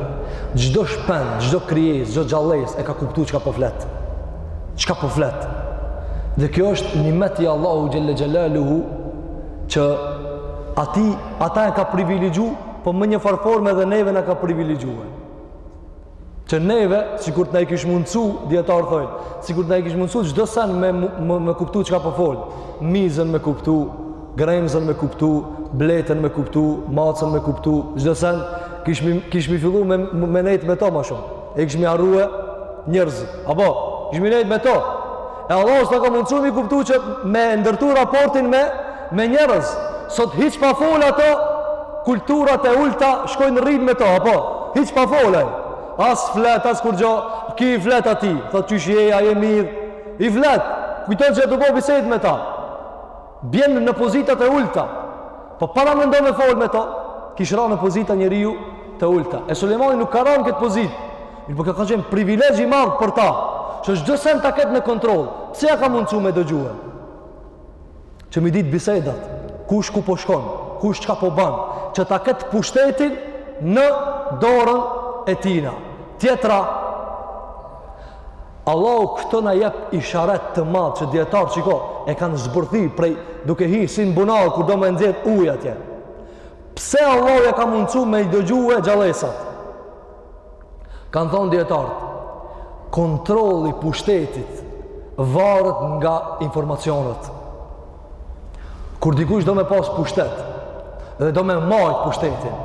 Çdo shpend, çdo krijesë, çdo gjallesë e ka kuptu çka po flet. Çka po flet. Dhe kjo është nimeti i Allahut xhelle xhelaluhu që atij, ata e ka privilegju, po në njëfarë forme edhe neve na ka privilegjue. që neve, sikur të na i kish mundsu, dijetarët thojnë, sikur të na i kish mundsu çdo sen me me, me kuptu çka po fol. Mizën me kuptu, gremzën me kuptu, bletën me kuptu, macën me kuptu, çdo sen kishmi kishmi fillu me me nejt me to ma shumë. E kishmi harrue njerëzit. Apo, kishmi nejt me to. E Allahu s'na ka mundësu mi kuptu qe me ndërtu raportin me, me njerëz. Sot hiq pa fol ato kulturat e ulta shkojnë rrinë me to, apo? Hiq pa folaj. As flet, as kurgjo, ky i flet ati. Thot qysh je, a je mirë. I flet, kujton që je tu bo bisedë me ta. Bjen në pozitat e ulta. Po paramendo me fol me to, kish ra në pozita njeriu të ulta. E Sulejmani nuk ka ra në këtë pozitë. Mirëpo kjo ka qenë privilegj i madh për ta, që çdo sen ta ketë në kontroll. Pse ja ka mundsu me dëgjue? Që mi ditë bisedat, kush ku po shkon, kush çka po ban, që ta ketë pushtetin në dorën e tina. Tjetra, Allahu këtu na jep isharet të madh që dijetarët qiko e kanë zbërthi prej duke hi si në bunar kur do me nxjerr ujë atje. Pse Allahu e ka mundsu me i dëgjue gjallesat? Kanë thonë dijetarët. Kontrolli i pushtetit varet nga informacionet. Kur dikush do me pas pushtet dhe do me majt pushtetin,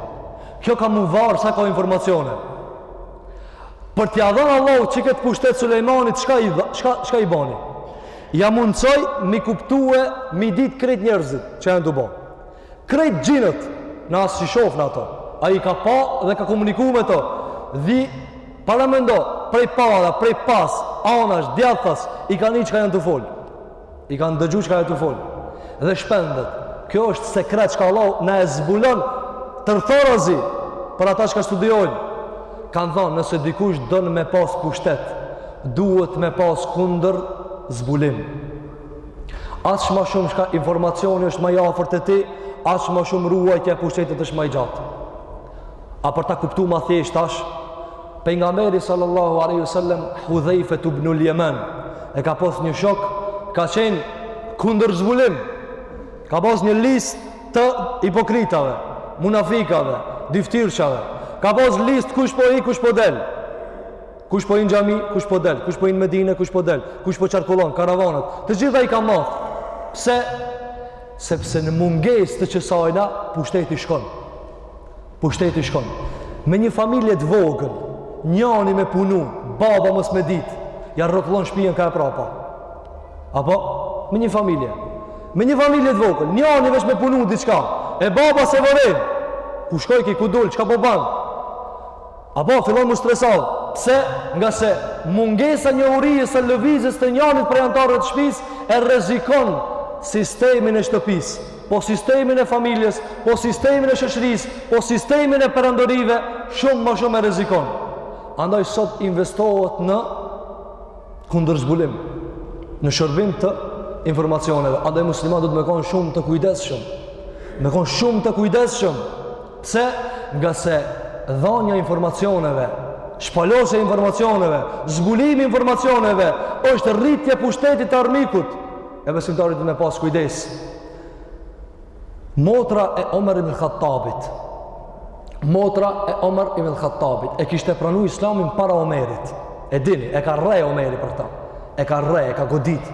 kjo ka mu varë sa ka informacione. Për t'ia dhënë Allahu qikëtë pushtet Sulejmanit, çka i, çka, çka i bani? Ia mundësoi mi kuptue, mi ditë krejt njerëzit çka janë tu bo. Krejt xhinët, ne as që i shofim ato. Ai i ka pa dhe ka komuniku me to. Dhe, paramendo, prej para, prej pas, anash, djathtas, i ka ni çka janë tu folë. I ka ndëgju çka janë tu folë. Dhe shpendët. Kjo është sekret çka Allahu na e zbulon tërthorazi për ata çka studiojnë. Kanë thonë nëse dikush don me pas pushtet, duhet me pas kundërzbulim. Aq ma shumë çka informacioni është ma i afërt te ti, aq ma shumë ruajtja e pushtetit është ma e gjatë. A për ta kuptu ma thjesht tash, pejgamberi sallallahu alejhi we sellem, Hudhejfetu bnul Jeman, e ka pas një shok, ka qenë kundërzbulim, ka pas një listë të hipokritave, munafikave, dyftyrshave, ka pas listë kush po hin, kush po del, kush po hin në xhami, kush po del, kush po hin në Medine, kush po del, kush po qarkullon, karavanet, të gjitha i ka majt, pse, sepse në mungesë të qisajna, pushteti shkon, Pushteti shkon. Me një familje të vogël, njani me punu, baba mos me dit, ia rrotullon shpijen kaeprapa. Apo, me një familje. Me një familje të vogël, njani veç me punu diçka, e baba s'e vëren, ku shkoi ky, ku dul, çka po ban? Apo, fillon mu stresu, pse ngase mungesa e njohurisë së lëvizjes të njanit prej antarëve t'shpisë, e rrezikon sistemin e shtëpisë, po sistemin e familjes, po sistemin e shoqërisë, po sistemin e perandorive, shumë ma shumë e rrezikon. Andaj sot investohet në kundërzbulim, në shërbim të informacioneve. Andaj muslimanët duhet me kon shumë të kujdesshëm. Me kon shumë të kujdesshëm. Pse? Ngase dhanja e informacioneve, shpalosja e informacioneve, zbulimi i informacioneve është rritje e pushtetit të armikut E besimtari do me pas kujdes. Motra e Omer ibn Khattabit. Motra e Omer ibn Khattabit. E kishte pranu islamin para Omerit. E dini, e ka rre Omeri për këta. E ka rre, e ka godit.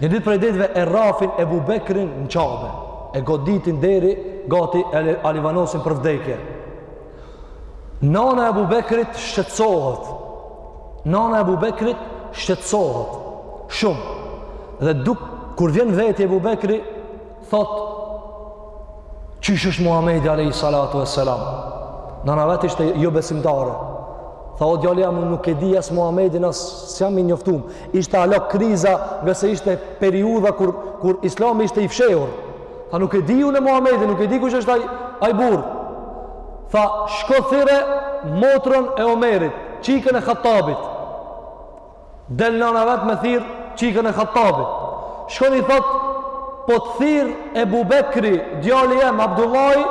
Një ditë prej ditëve e rrafin Ebu Bekrin në Qabe. E goditin deri gati e alivanosin për vdekje. Nana e Ebu Bekrit shqetësohet. Nana e Ebu Bekrit shqetësohet. Shumë. Dhe duk, kur vjen n'veti Ebu Bekri, thot, qysh është Muhamedi alejhi salatu ve selam. Nana vet ishte jo besimtare. Tha, o djali jem, nuk e di as Muhamedin, as s'jam i njoftum. Ishte alok kriza, ngase ishte periudha kur, kur islami ishte i fshehur. Tha nuk e di unë Muhamedin, nuk e di kush është ai ai burr. Tha shko thirre motrën e Omerit, çikën e Khattabit. Del nana vet me thirr çikën e Khattabit. Shkon i thot po të thirr Ebu Bekri, djali jem Abdullahi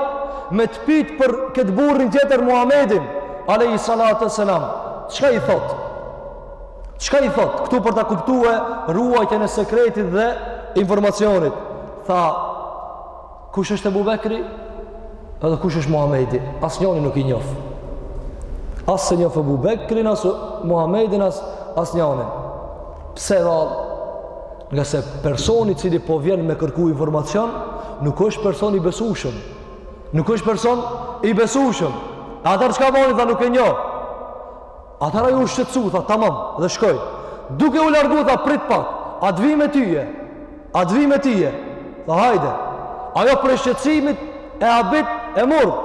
me të pyt për këtë burrin tjetër Muhamedin, alejhi salatu ve selam. Çka i thot? Çka i thot? Këtu për ta kuptue ruajtjen e sekretit dhe informacionit. Tha, kush është Ebu Bekri? Edhe kush është Muhamedi? As njoni nuk i njof. As s'e njof Ebu Bekrin, as Muhamedin, as, as njoni. Pse vall? Ngase personi i cili po vjen me kërku informacion, nuk është person i besushëm. Nuk është person i besushëm. Atër çka boni, tha nuk e njof. Atëherë ajo u shqetësu, tha, tamam, dhe shkoi. Duke u largu, tha, prit pak, a të vi me tyje? A të vi me tyje? Tha, hajde. Ajo prej shqetësimit e habisë e murr.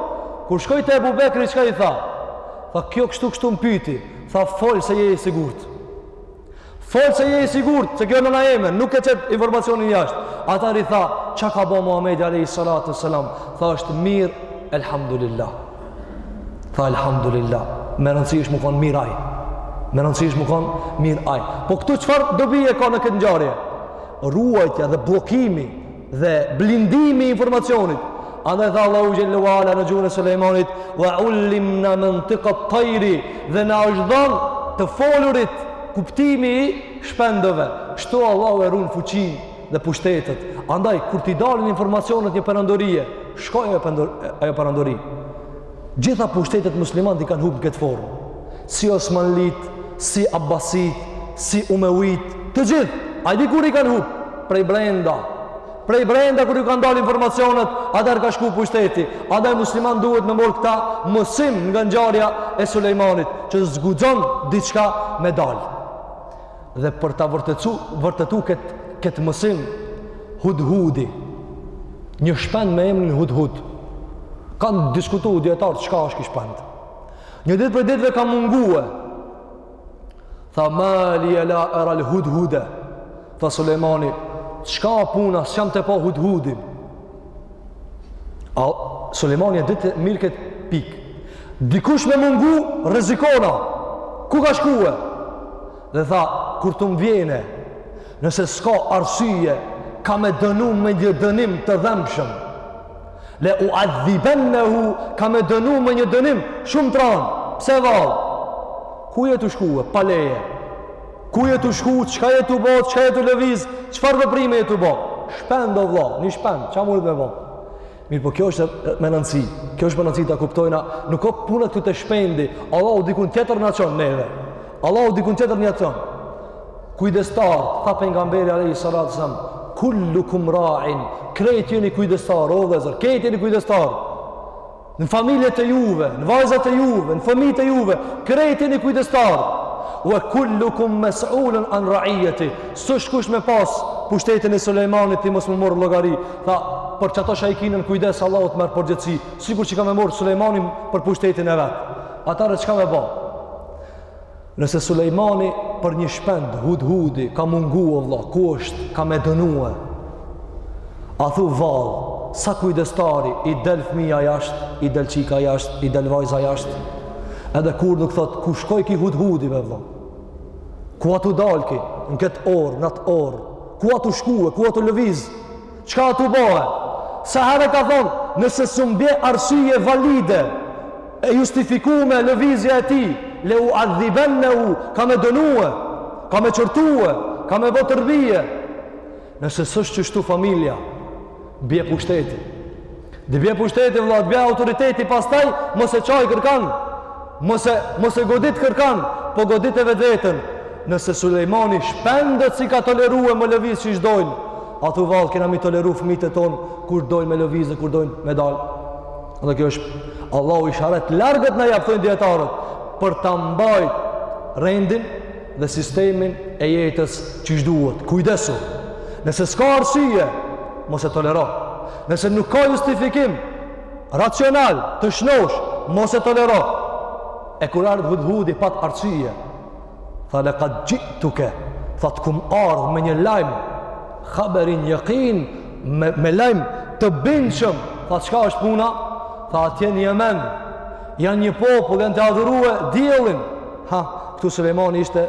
Kur shkoi te Ebu Bekri, çka i tha? Tha, kjo kështu kështu më pyti. Tha, fol se je i sigurt. Fol se je i sigurt se kjo nëna eme nuk e qet informacionin jashtë. Atër i tha, "Çka ka ba Muhamedi alejhi salatu ve selam?" Tha, "Është mirë, elhamdulillah." Tha, "Elhamdulillah." Me rëndësi është me kon mirë ai. Me rëndësi është me kon mirë ai. Po këtu çfarë dobi e ka në këtë ngjarje? Ruajtja dhe bllokimi dhe blindimi i informacionit. Andaj tha Allahu xhelle ue ala në gjuhën e Sulejmanit, "Wa ullimna mantiqa at-tayri" dhe na është dhënë të folurit kuptimi i shpendëve. Kështu Allahu e ruan fuqinë dhe pushtetet. Andaj kur t'i dalin informacionet një perandorie, shkoi ajo perandori. Gjitha pushtetet muslimanët i kanë hup në këtë formë. si Osmanlitë, si Abasitë, si Umevitë, të gjithë, a di kur i kanë hupë? Prej brenda, prej brenda kur ju kanë dalë informacionet, atëherë ka shku pushteti, andaj muslimani duhet me morë këtë mësim nga ngjarja e Sulejmanit, që s'guxon diçka me dalë. Dhe për ta vërtetu, vërtetu këtë, këtë mësim, hudhudi, një shpend me emrin hudhud, kanë diskutu dijetarët çka është ky shpend. Një ditë prej ditëve ka mungue. Tha ma lije la eral hudhude. Tha Sulejmani, çka puna, s'jam tu e pa hudhudin. A Sulejmani e dite mirë këtë pikë. Dikush me mungu, rrezikon-a. Ku ka shkue? Dhe tha, kur të m'vjene, nëse s'ka arsye, kam me dënu me një dënim të dhembshëm. Le uadhibennehu, kam me dënu me një dënim, shumë të randë, pse vallë? Ku je tu shkue pa leje? Ku je tu shku, çka je tu bo, çka je tu lëviz, çfarë veprime je tu bo? Shpend o vlla, një shpend, ça mundet me bo? Mirëpo kjo është me rëndësi, kjo është me rëndësi ta kuptojna, nuk o puna këtu te shpendi, Allahu dikun tjetër na çon neve, Allahu dikun tjetër na çon. Kujdestarë, tha pejgamberi alejhi salatu selam, kullukum ra'in, krejt jeni kujdestarë, o vëllezër, krejt jeni kujdestarë. Në familjet e juve, në vajzat e juve, në fëmijët e juve, krejt jeni kujdestarë. Wa kullukum mas'ulun an ra'iyati. S'është kush me pas pushtetin e Sulejmanit ti mos m'u marrë llogari. Tha, për qato ç'ai ki nën kujdes Allahu t'merr përgjegjësi, sikur që ka me marrë Sulejmanin për pushtetin e vet. Atëherë çka me bë? Nëse Sulejmani për një shpend hudhudi ka mungu o vlla, ku është, kam me dënue. A thu vallë, sa kujdestarë i del fëmija jashtë, i del çika jashtë, i del vajza jashtë. Edhe kurrë nuk thotë, ku shkoi ky hudhudi jem vlla. Ku a tu dalë ky, në këtë orë, në atë orë. Ku a tu shkue, ku a tu lëvizë. Çka a tu bëe? Sa herë ka thonë, nëse s'um bje arsye valide e justifikueme lëvizja e tij, le uadhibennehu, kam me dënue, kam me qortue, kam me bo terbije. Nëse s'është qështu familja, bje pushteti. Dhe bje pushteti vëlla, dhe bje autoriteti pastaj mos e çaj kërkan. Mos e mos e godit kërkan, po godite vetveten. Nëse Sulejmani shpendët s'i ka toleru me lëviz qysh dojnë, a thu vallë kena mi toleru fëmijët tonë kur dojnë me lëviz dhe kur dojnë me dal. Dhe kjo është Allahu ishare t'largët na jep, thojnë dijetarët, për ta mbajt rendin dhe sistemin e jetës qysh duhet. Kujdesu. Nëse s'ka arsye, mos e tolero. Nëse nuk ka justifikim racional të shnosh, mos e tolero. E kur ardhë hudhudi pat arsye, tha leka xhituke, tha të kum ardhë me një lajm, haberin jekin, me, me lajm të bindshëm, tha çka është puna, tha atje në Jemen, janë një popull, janë tu adhuru diellin, ha, këtu Sulejmani ishte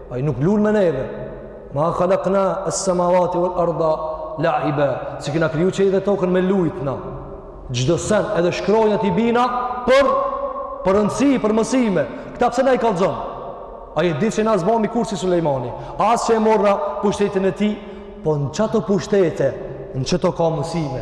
Ai nuk lun me neve. Ma khalaqna as-samawati wal arda la'iba. S'i kena kriju qiej dhe tokën me lujt na. Çdo sen edhe shkronjat i bina për për rëndësi, për mësime. Këta pse na i kallxon? Ai e di se na s'bahmi kurrë si Sulejmani. As që e morrna pushtetin e tij, po në qato pushtete, në qato ka mësime.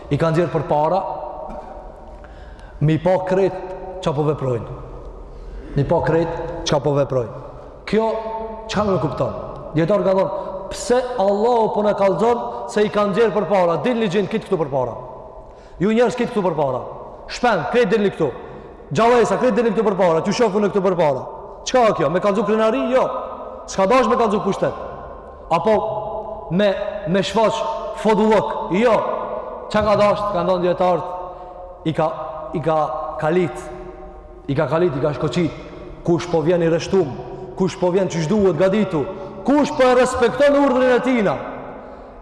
i ka nxjerr përpara me i pa krejt çka po veprojnë. Me i pa krejt çka po veprojnë. Kjo çka nënkupton? Dijetarët kanë thanë, pse Allahu po na kallzon se i ka nxjerr përpara, dilni xhin krejt këtu përpara. Ju njerëz krejt këtu përpara. Shpend, krejt dilni këtu. Gjallesa, krejt dilni këtu përpara, t'ju shoh unë këtu përpara. Çka a kjo? Me kallzu krenari? Jo. S'ka dash me kallzu pushtet. Apo me me shfaq fodullok. Jo. Çka ka dashtë, kanë thanë dijetarët i ka i ka kalit. I ka kalit, i ka shkoqit. Kush po vjen i rreshtum, kush po vjen qysh duhet gaditu, kush po e respekton urdhrin e tina.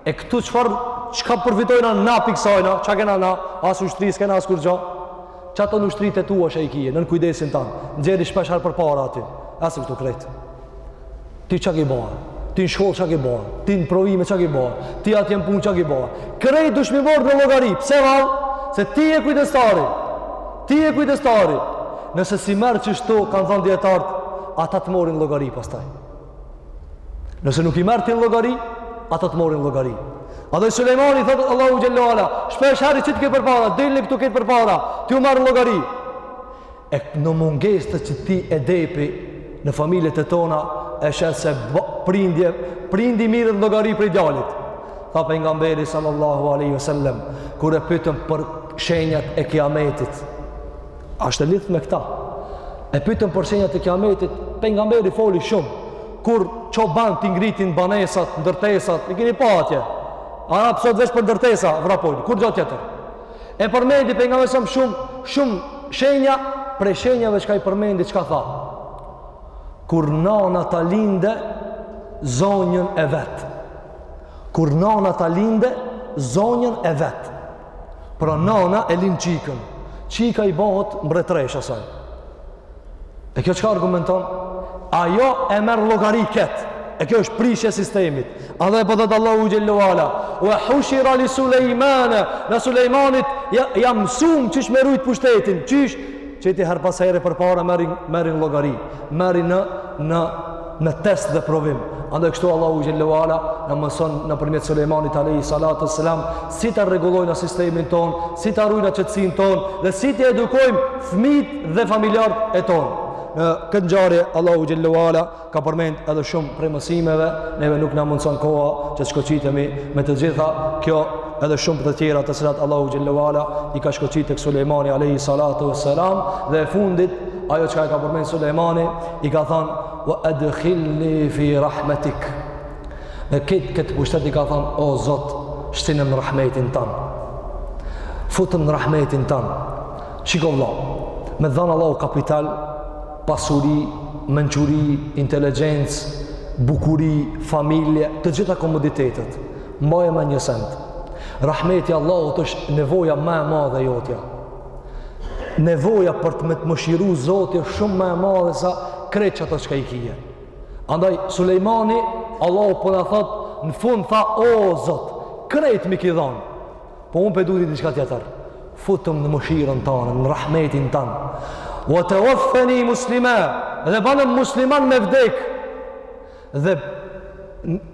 E këtu çfarë çka përfitojna na pi ksajna, çka kena na, as ushtri s'kena as kurgja. Qato ushtritë e tua që i kie, nën kujdesin tan. Nxjerri shpesh herë përpara aty. As këtu krejt. Ti çka ki ba? Ti në shkollë çka ki ba? Ti në provime çka ki ba? Ti atje në punë çka ki ba? Krejt dush mi marrë në llogari. Pse vallë? Se ti je kujdestari. Ti je kujdestari. Nëse s'i merr qështu, kanë thanë dijetarët, ata të morrin llogari pastaj. Nëse nuk i merr ti në llogari, ata të morrin llogari. A edhe Sulejmani, thotë Allahu xhelle ue ala, shpesh herë i qitke përpara, dilni këtu krejt përpara, t'ju marr llogari. e në mungesë të qëti edepi në familjet e tona e sheh se prind prindi mirret në llogari prej djalit tha Pejgamberi sallallahu aleyhi sallem kur e pytën për shenjat e kiametit asht e lidht me këta e pytën për shenjat e kiametit Pejgamberi foli shumë kur çobanët i ngritin banesat, ndërtesat, i kini pa atje. Arabt sot veç për ndërtesa, vrapojnë, kurgja tjetër. E përmendi Pejgamberi shumë, shumë shenja, prej shenjave çka i përmendi, çka tha? Kur nana ta linde, zonjën e vetë. Kur nana ta linde zonjën e vet. Pra nana e lind çikën. Çika i bohet mbretreshë asaj. E kjo çka argumenton? Ajo e merr llogari këtë. E kjo është prishje e sistemit. Edhe po thotë Allahu xhelle ve ala, "Wa hushira li Sulejman", na Sulejmanit ia, ia mësuam qysh me rujt pushtetin, qysh që ti herë pas herë përpara merrin merrin llogari, merrin në në në test dhe provim. Andaj kështu Allahu xhelle ve ala na mëson nëpërmjet Sulejmanit alayhi salatu selam si ta rregullojmë sistemin tonë, si ta ruajmë qetësinë tonë dhe si t'i edukojmë fëmijët dhe familjarët e tonë. Në këtë ngjarje Allahu xhelle ve ala ka përmend edhe shumë prej mësimeve, neve nuk na mundëson koha që të shkoqitemi me të gjitha. Kjo edhe shumë të tjera të cilat Allahu xhelle ve ala i ka shkoqit tek Sulejmani alayhi salatu selam dhe e fundit ajo çka e ka përmend Sulejmani i ka thonë wa adkhilni fi rahmatik në këtë këtë pushtet i ka thonë o Zot shtinëm në rahmetin tan futëm në rahmetin tan shiko vëlla me dhanë Allahu kapital pasuri, mençuri, inteligjencë bukuri, familje të gjitha komoditetet mbaje me një send rahmeti Allahut është nevoja ma e madhe jotja nevoja për të me të mëshiru Zoti është shumë ma e madhe se krejt qato çka i kije. Andaj, Sulejmani, Allahu po na thotë, në fund tha, o Zot, krejt m'i ki dhanë, po unë pe du ti diçka tjetër, futëm në mëshirën tane, në rahmetin tan, wa tawaffani muslima, dhe banëm musliman me vdekë, dhe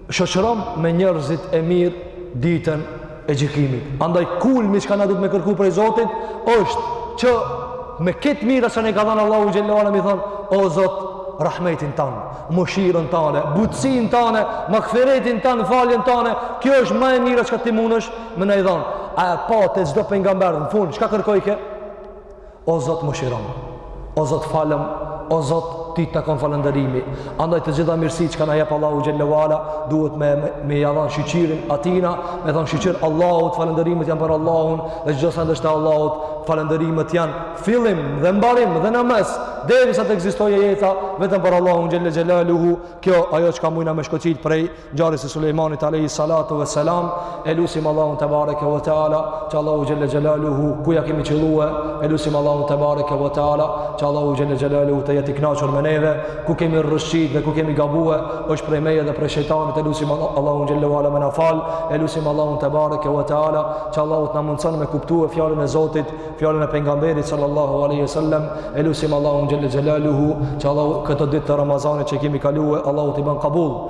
shoqërom me njerëzit e mirë ditën e gjykimit. Andaj kulmi çka na duhet me kërku prej Zotit është që me këto të mira që na i ka dhanë Allahu xhelle ve ala me i thonë o Zot rahmetin tan, mëshirën tane, butësinë tane, magfiretin tan, faljen tane, kjo është ma e mira çka ti mundësh me na i dhanë. A e patë çdo pejgamber në fund çka kërkojke? O Zot mëshirom, o Zot falëm, o Zot ti të takon falënderimi. Andaj të gjitha mirësi çka na jep Allahu xhelle ve ala, duhet me, me ja dhanë shyqyrin atina, me thonë shyqyr Allahut, falënderimet janë për Allahun, dhe çdo send është e Allahut, falënderimet janë fillim dhe mbarim dhe në mes, derisa të ekzistojë jeta, vetëm për Allahun xhelle xhelaluhu, kjo ajo çka mujna me shkoqit prej, ngjarjes së Sulejmanit alayhi salatu ve selam e lusim Allahun te bareke ve teala që Allahu xhelle xhelaluhu ku ja kemi qëllue e lusim Allahun te bareke ve teala që Allahu xhelle xhelaluhu të jetë i knaqun me neve ku kemi rrëshqit dhe ku kemi gabue është prej meje dhe prej shejtanit e lusim Allahun xhelle wala me na fal e lusim Allahun te bareke ve teala që Allahu të na mundson me kuptue fjalën e Zotit fjalën e pejgamberit sallallahu alaihi wasallam e lusim Allahun xhelle xhelaluhu që Allahu këto ditë të Ramazanit që kemi kalue Allahu t'i ban kabul